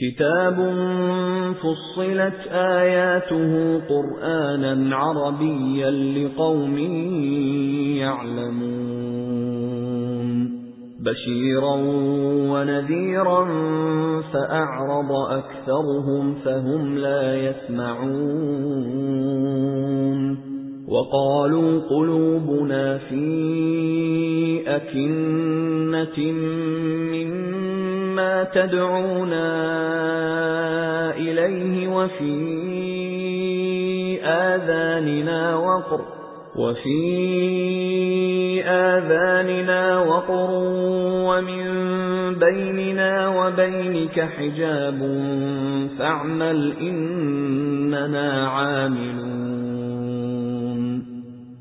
كتاب فصلت آياته قرآنا عربيا لقوم يعلمون بشيرا ونذيرا فأعرض أكثرهم فهم لا يسمعون وقالوا قلوبنا في أكنة مما تدعونا إليه وفي آذاننا وقر وفي آذاننا وقر ومن بيننا وبينك حجاب فاعمل إننا عاملون.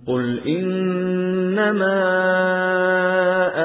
قل إنما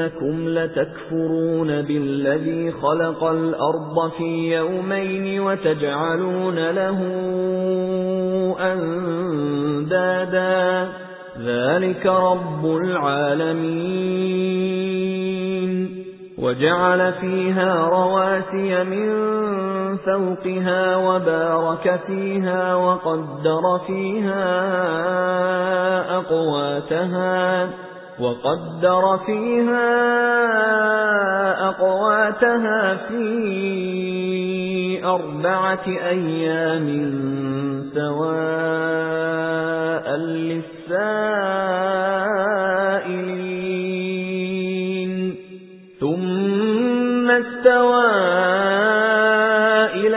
أئنكم لتكفرون بالذي خلق الأرض في يومين وتجعلون له أندادا. ذلك رب العالمين. وجعل فيها رواسي من فوقها وبارك فيها وقدر فيها أقواتها. وقدر فيها أقواتها في أربعة أيام سواء للسائلين. ثم استوى